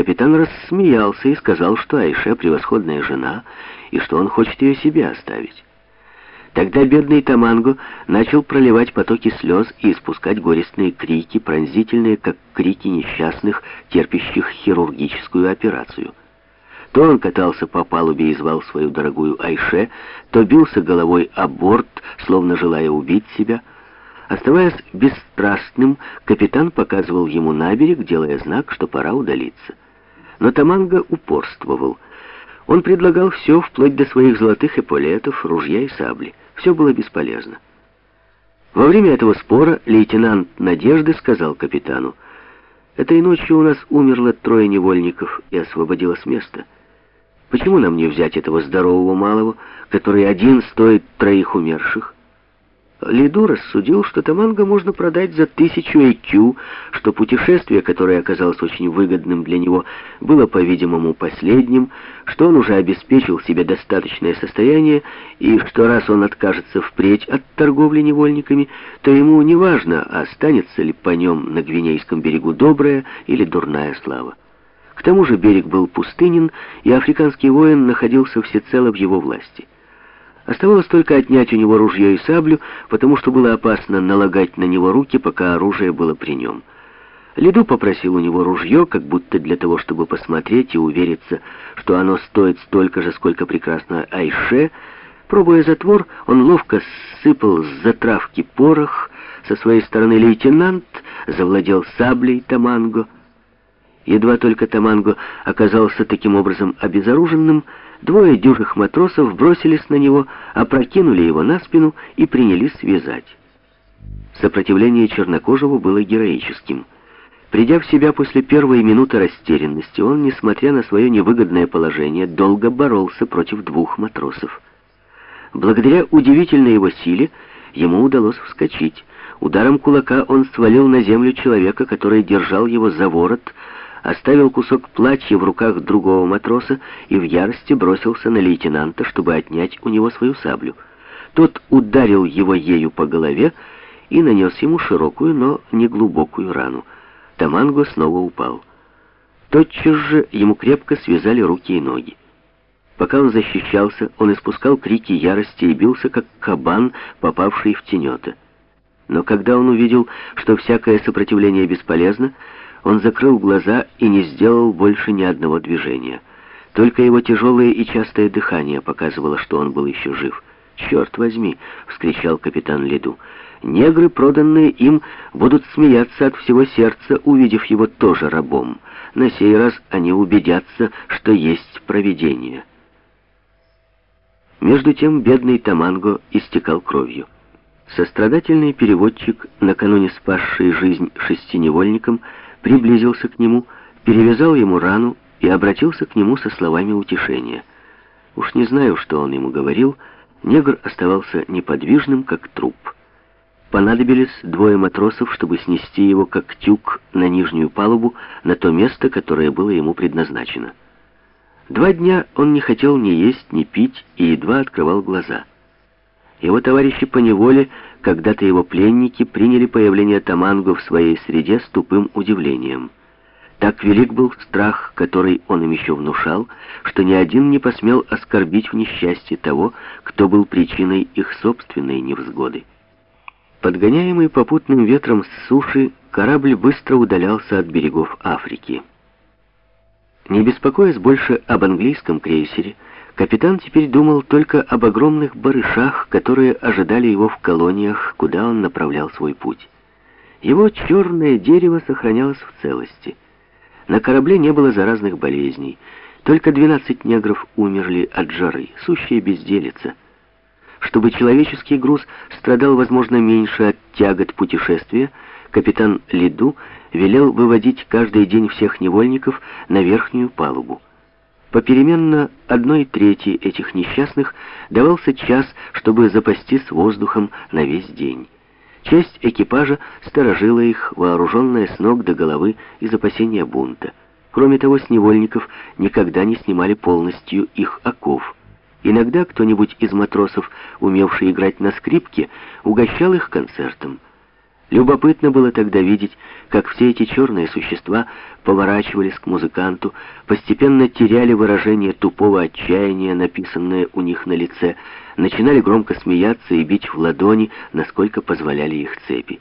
Капитан рассмеялся и сказал, что Айше превосходная жена, и что он хочет ее себе оставить. Тогда бедный Таманго начал проливать потоки слез и испускать горестные крики, пронзительные, как крики несчастных, терпящих хирургическую операцию. То он катался по палубе и звал свою дорогую Айше, то бился головой о борт, словно желая убить себя. Оставаясь бесстрастным, капитан показывал ему на берег, делая знак, что пора удалиться. Но Таманго упорствовал. Он предлагал все, вплоть до своих золотых эполетов, ружья и сабли. Все было бесполезно. Во время этого спора лейтенант Надежды сказал капитану, «Этой ночью у нас умерло трое невольников и освободилось место. Почему нам не взять этого здорового малого, который один стоит троих умерших?» Лиду рассудил, что Таманго можно продать за тысячу IQ, что путешествие, которое оказалось очень выгодным для него, было, по-видимому, последним, что он уже обеспечил себе достаточное состояние, и что раз он откажется впредь от торговли невольниками, то ему не важно, останется ли по нем на Гвинейском берегу добрая или дурная слава. К тому же берег был пустынен, и африканский воин находился всецело в его власти. Оставалось только отнять у него ружье и саблю, потому что было опасно налагать на него руки, пока оружие было при нем. Лиду попросил у него ружье, как будто для того, чтобы посмотреть и увериться, что оно стоит столько же, сколько прекрасно Айше. Пробуя затвор, он ловко сыпал с затравки порох. Со своей стороны лейтенант завладел саблей Таманго. Едва только Таманго оказался таким образом обезоруженным, Двое дюжих матросов бросились на него, опрокинули его на спину и принялись связать. Сопротивление чернокожего было героическим. Придя в себя после первой минуты растерянности, он, несмотря на свое невыгодное положение, долго боролся против двух матросов. Благодаря удивительной его силе ему удалось вскочить. Ударом кулака он свалил на землю человека, который держал его за ворот, оставил кусок платья в руках другого матроса и в ярости бросился на лейтенанта, чтобы отнять у него свою саблю. Тот ударил его ею по голове и нанес ему широкую, но не глубокую рану. Таманго снова упал. Тотчас же ему крепко связали руки и ноги. Пока он защищался, он испускал крики ярости и бился, как кабан, попавший в тенета. Но когда он увидел, что всякое сопротивление бесполезно, он закрыл глаза и не сделал больше ни одного движения. Только его тяжелое и частое дыхание показывало, что он был еще жив. «Черт возьми!» — вскричал капитан Лиду. «Негры, проданные им, будут смеяться от всего сердца, увидев его тоже рабом. На сей раз они убедятся, что есть провидение». Между тем бедный Таманго истекал кровью. Сострадательный переводчик, накануне спасший жизнь шести невольникам, приблизился к нему, перевязал ему рану и обратился к нему со словами утешения. Уж не знаю, что он ему говорил, негр оставался неподвижным, как труп. Понадобились двое матросов, чтобы снести его, как тюк, на нижнюю палубу, на то место, которое было ему предназначено. Два дня он не хотел ни есть, ни пить и едва открывал глаза. Его товарищи по неволе когда-то его пленники приняли появление Таманго в своей среде с тупым удивлением. Так велик был страх, который он им еще внушал, что ни один не посмел оскорбить в несчастье того, кто был причиной их собственной невзгоды. Подгоняемый попутным ветром с суши, корабль быстро удалялся от берегов Африки. Не беспокоясь больше об английском крейсере, Капитан теперь думал только об огромных барышах, которые ожидали его в колониях, куда он направлял свой путь. Его черное дерево сохранялось в целости. На корабле не было заразных болезней. Только 12 негров умерли от жары, сущая безделица. Чтобы человеческий груз страдал, возможно, меньше от тягот путешествия, капитан Лиду велел выводить каждый день всех невольников на верхнюю палубу. Попеременно одной трети этих несчастных давался час, чтобы запастись воздухом на весь день. Часть экипажа сторожила их, вооруженная с ног до головы из опасения бунта. Кроме того, с невольников никогда не снимали полностью их оков. Иногда кто-нибудь из матросов, умевший играть на скрипке, угощал их концертом. Любопытно было тогда видеть, как все эти черные существа поворачивались к музыканту, постепенно теряли выражение тупого отчаяния, написанное у них на лице, начинали громко смеяться и бить в ладони, насколько позволяли их цепи.